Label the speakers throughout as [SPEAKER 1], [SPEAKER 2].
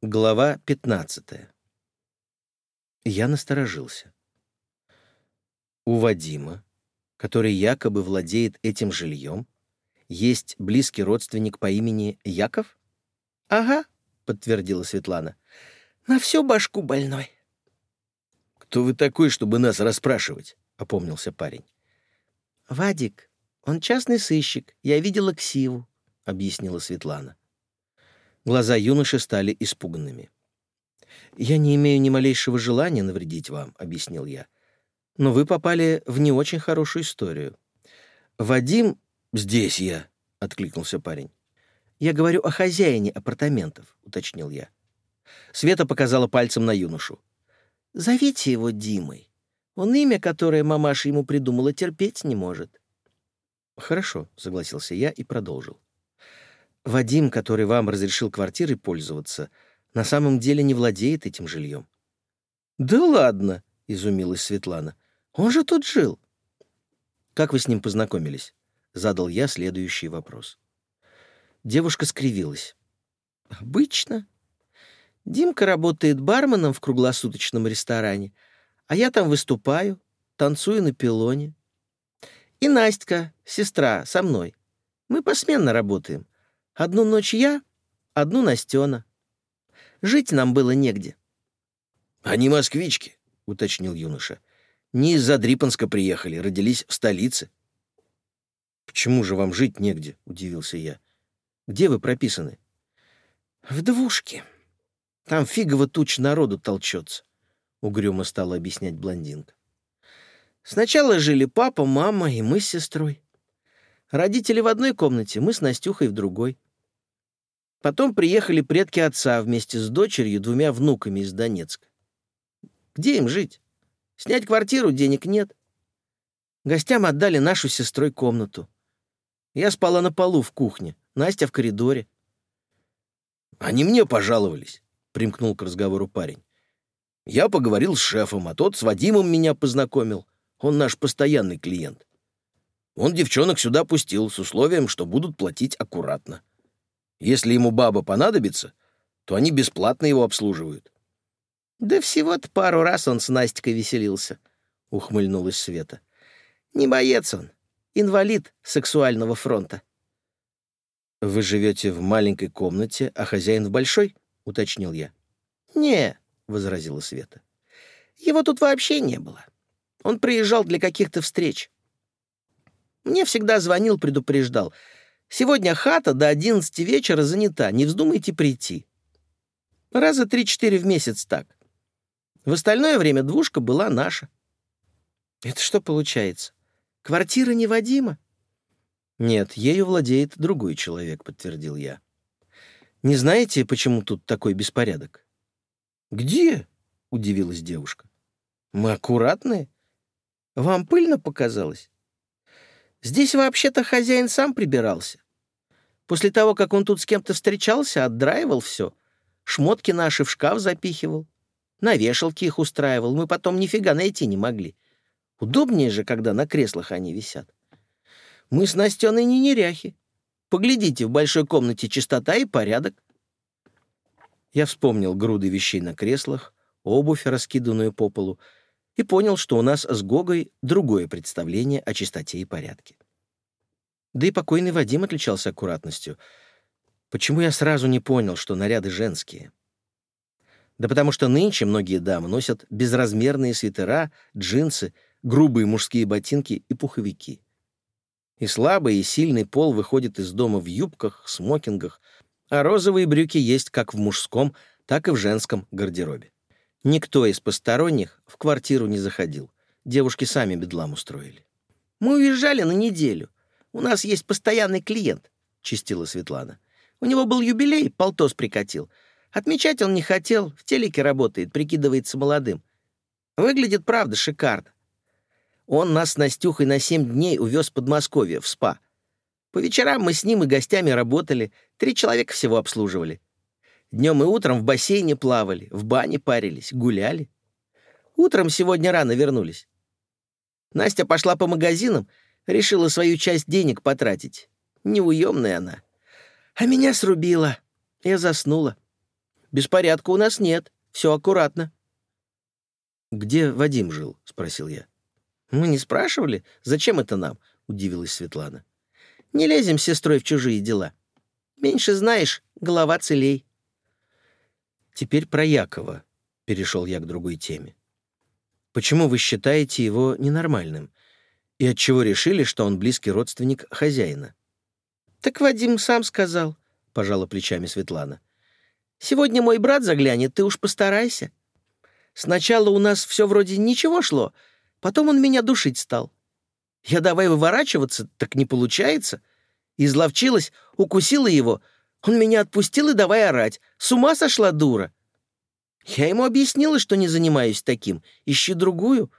[SPEAKER 1] Глава 15. Я насторожился. У Вадима, который якобы владеет этим жильем, есть близкий родственник по имени Яков?
[SPEAKER 2] «Ага», — подтвердила Светлана. «На всю башку больной».
[SPEAKER 1] «Кто вы такой, чтобы нас расспрашивать?» — опомнился парень.
[SPEAKER 2] «Вадик, он частный сыщик. Я видела ксиву», — объяснила Светлана.
[SPEAKER 1] Глаза юноши стали испуганными. «Я не имею ни малейшего желания навредить вам», — объяснил я. «Но вы попали в не очень хорошую историю. Вадим...» «Здесь я», — откликнулся парень.
[SPEAKER 2] «Я говорю о хозяине апартаментов», — уточнил я.
[SPEAKER 1] Света показала пальцем на юношу.
[SPEAKER 2] «Зовите его Димой. Он имя, которое мамаша ему придумала, терпеть не может».
[SPEAKER 1] «Хорошо», — согласился я и продолжил. Вадим, который вам разрешил квартирой пользоваться, на самом деле не владеет этим жильем.
[SPEAKER 2] «Да ладно!» — изумилась Светлана. «Он же тут жил!»
[SPEAKER 1] «Как вы с ним познакомились?» — задал я следующий вопрос. Девушка скривилась.
[SPEAKER 2] «Обычно. Димка работает барменом в круглосуточном ресторане, а я там выступаю, танцую на пилоне. И Настя, сестра, со мной. Мы посменно работаем. Одну ночь я, одну Настена. Жить нам было негде.
[SPEAKER 1] — Они москвички, — уточнил юноша. — Не из-за Дрипанска приехали, родились в столице. — Почему же вам жить негде? — удивился я. — Где вы прописаны?
[SPEAKER 2] — В двушке. Там фигово туч народу толчется, — угрюмо стала объяснять блондинка. Сначала жили папа, мама и мы с сестрой. Родители в одной комнате, мы с Настюхой в другой. Потом приехали предки отца вместе с дочерью двумя внуками из Донецка. Где им жить? Снять квартиру денег нет. Гостям отдали нашу сестрой комнату. Я спала на полу в кухне, Настя в коридоре.
[SPEAKER 1] «Они мне пожаловались», — примкнул к разговору парень. «Я поговорил с шефом, а тот с Вадимом меня познакомил. Он наш постоянный клиент. Он девчонок сюда пустил с условием, что будут платить аккуратно. Если ему баба понадобится, то они бесплатно его обслуживают.
[SPEAKER 2] «Да всего-то пару раз он с Настикой веселился», — ухмыльнулась Света. «Не боец он, инвалид сексуального фронта».
[SPEAKER 1] «Вы живете в маленькой комнате, а хозяин в большой?» — уточнил я.
[SPEAKER 2] «Не», — возразила Света. «Его тут вообще не было. Он приезжал для каких-то встреч. Мне всегда звонил, предупреждал — Сегодня хата до одиннадцати вечера занята, не вздумайте прийти. Раза три-четыре в месяц так. В остальное время двушка была наша. Это что получается? Квартира не Вадима?
[SPEAKER 1] Нет, ею владеет другой человек, подтвердил я. Не знаете, почему тут такой беспорядок?
[SPEAKER 2] Где? Удивилась девушка. Мы аккуратные. Вам пыльно показалось? Здесь вообще-то хозяин сам прибирался. После того, как он тут с кем-то встречался, отдраивал все. Шмотки наши в шкаф запихивал. На вешалке их устраивал. Мы потом нифига найти не могли. Удобнее же, когда на креслах они висят. Мы с Настеной не неряхи. Поглядите, в большой комнате чистота и порядок.
[SPEAKER 1] Я вспомнил груды вещей на креслах, обувь, раскиданную по полу, и понял, что у нас с Гогой другое представление о чистоте и порядке. Да и покойный Вадим отличался аккуратностью. Почему я сразу не понял, что наряды женские? Да потому что нынче многие дамы носят безразмерные свитера, джинсы, грубые мужские ботинки и пуховики. И слабый, и сильный пол выходит из дома в юбках, смокингах, а розовые брюки есть как в мужском, так и в женском гардеробе. Никто из посторонних в квартиру не заходил. Девушки сами бедлам устроили.
[SPEAKER 2] «Мы уезжали на неделю. У нас есть постоянный клиент», — чистила Светлана. «У него был юбилей, полтос прикатил. Отмечать он не хотел, в телеке работает, прикидывается молодым. Выглядит, правда, шикарно. Он нас с Настюхой на семь дней увез в Подмосковье, в СПА. По вечерам мы с ним и гостями работали, три человека всего обслуживали. Днем и утром в бассейне плавали, в бане парились, гуляли. Утром сегодня рано вернулись. Настя пошла по магазинам, решила свою часть денег потратить. Неуемная она. А меня срубила. Я заснула. Беспорядка у нас нет. Все аккуратно».
[SPEAKER 1] «Где Вадим жил?» — спросил я.
[SPEAKER 2] «Мы не спрашивали. Зачем это нам?» — удивилась Светлана. «Не лезем с сестрой в чужие дела. Меньше знаешь, голова целей».
[SPEAKER 1] «Теперь про Якова», — перешел я к другой теме. «Почему вы считаете его ненормальным? И отчего решили, что он близкий родственник хозяина?»
[SPEAKER 2] «Так Вадим сам сказал», — пожала плечами Светлана. «Сегодня мой брат заглянет, ты уж постарайся. Сначала у нас все вроде ничего шло, потом он меня душить стал. Я давай выворачиваться, так не получается. Изловчилась, укусила его, он меня отпустил и давай орать. С ума сошла дура. Я ему объяснила, что не занимаюсь таким, ищи другую.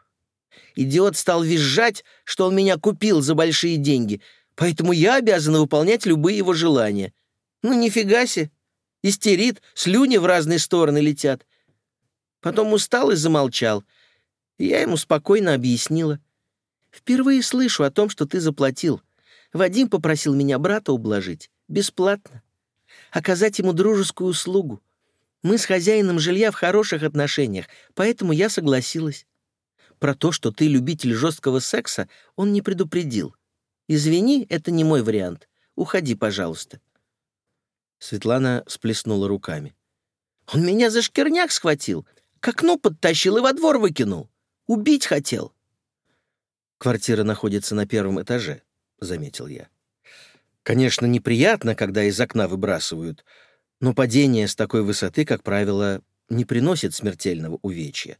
[SPEAKER 2] Идиот стал визжать, что он меня купил за большие деньги — Поэтому я обязана выполнять любые его желания. Ну, нифига себе. Истерит, слюни в разные стороны летят. Потом устал и замолчал. Я ему спокойно объяснила. «Впервые слышу о том, что ты заплатил. Вадим попросил меня брата ублажить. Бесплатно. Оказать ему дружескую услугу. Мы с хозяином жилья в хороших отношениях, поэтому я согласилась. Про то, что ты любитель жесткого секса, он не предупредил. Извини, это не мой вариант. Уходи, пожалуйста».
[SPEAKER 1] Светлана сплеснула руками.
[SPEAKER 2] «Он меня за шкирняк схватил, к окну подтащил и во двор выкинул. Убить хотел».
[SPEAKER 1] «Квартира находится на первом этаже», — заметил я. «Конечно, неприятно, когда из окна выбрасывают, но падение с такой высоты, как правило, не приносит смертельного увечья.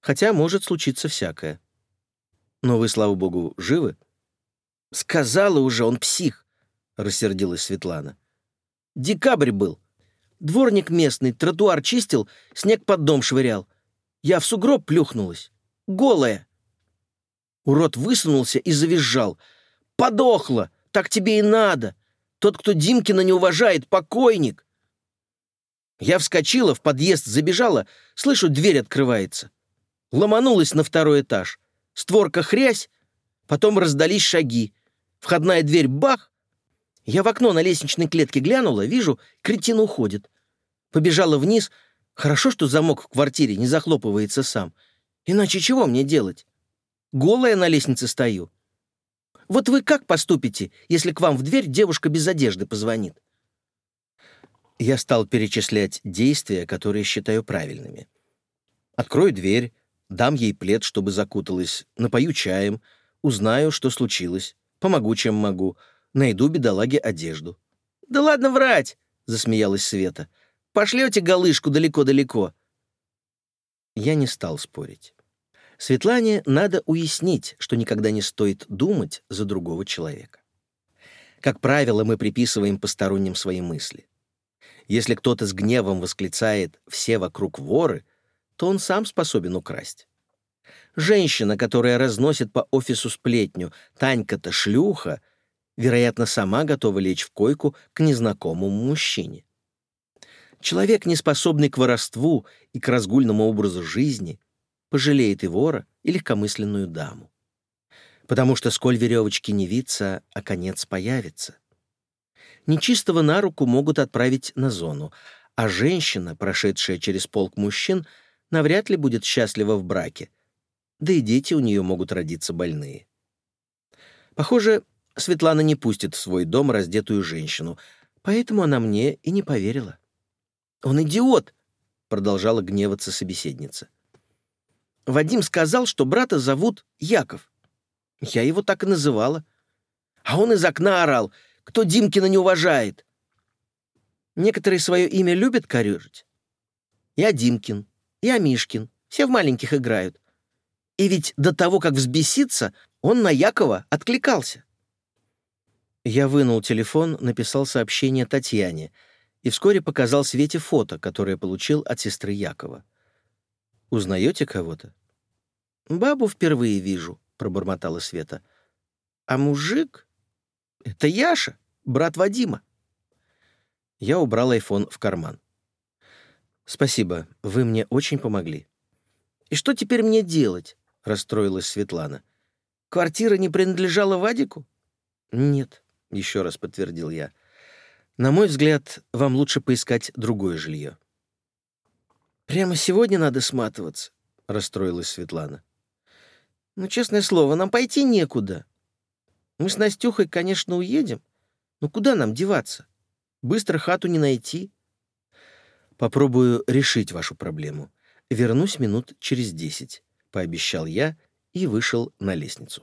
[SPEAKER 1] Хотя может случиться всякое. Но вы, слава богу, живы?»
[SPEAKER 2] «Сказала уже, он псих», — рассердилась Светлана. «Декабрь был. Дворник местный тротуар чистил, снег под дом швырял. Я в сугроб плюхнулась. Голая». Урод высунулся и завизжал. «Подохла! Так тебе и надо! Тот, кто Димкина не уважает, покойник!» Я вскочила, в подъезд забежала, слышу, дверь открывается. Ломанулась на второй этаж. Створка хрясь, потом раздались шаги. Входная дверь — бах! Я в окно на лестничной клетке глянула, вижу, кретин уходит. Побежала вниз. Хорошо, что замок в квартире не захлопывается сам. Иначе чего мне делать? Голая на лестнице стою. Вот вы как поступите, если к вам в дверь девушка без одежды позвонит?
[SPEAKER 1] Я стал перечислять действия, которые считаю правильными. Открою дверь, дам ей плед, чтобы закуталась, напою чаем, узнаю, что случилось. Помогу, чем могу. Найду бедолаге одежду».
[SPEAKER 2] «Да ладно врать!» — засмеялась Света. «Пошлете галышку далеко-далеко».
[SPEAKER 1] Я не стал спорить. Светлане надо уяснить, что никогда не стоит думать за другого человека. Как правило, мы приписываем посторонним свои мысли. Если кто-то с гневом восклицает «все вокруг воры», то он сам способен украсть. Женщина, которая разносит по офису сплетню «Танька-то шлюха», вероятно, сама готова лечь в койку к незнакомому мужчине. Человек, не способный к воровству и к разгульному образу жизни, пожалеет и вора, и легкомысленную даму. Потому что, сколь веревочки не виться, а конец появится. Нечистого на руку могут отправить на зону, а женщина, прошедшая через полк мужчин, навряд ли будет счастлива в браке — да и дети у нее могут родиться больные. Похоже, Светлана не пустит в свой дом раздетую женщину, поэтому она мне и не поверила.
[SPEAKER 2] «Он идиот!» — продолжала гневаться собеседница. «Вадим сказал, что брата зовут Яков. Я его так и называла. А он из окна орал, кто Димкина не уважает. Некоторые свое имя любят корежить. Я Димкин, я Мишкин, все в маленьких играют. И ведь до того, как взбеситься, он на Якова откликался.
[SPEAKER 1] Я вынул телефон, написал сообщение Татьяне и вскоре показал Свете фото, которое получил от сестры Якова. «Узнаете кого-то?»
[SPEAKER 2] «Бабу впервые вижу», — пробормотала Света. «А мужик? Это Яша, брат Вадима».
[SPEAKER 1] Я убрал айфон в карман. «Спасибо, вы мне очень помогли».
[SPEAKER 2] «И что теперь мне делать?» — расстроилась Светлана. «Квартира не принадлежала Вадику?»
[SPEAKER 1] «Нет», — еще раз подтвердил я. «На мой взгляд, вам лучше поискать другое жилье».
[SPEAKER 2] «Прямо сегодня надо сматываться», — расстроилась Светлана. «Ну, честное слово, нам пойти некуда. Мы с Настюхой, конечно, уедем, но куда нам деваться? Быстро хату не найти».
[SPEAKER 1] «Попробую решить вашу проблему. Вернусь минут через десять», — пообещал я и вышел на лестницу.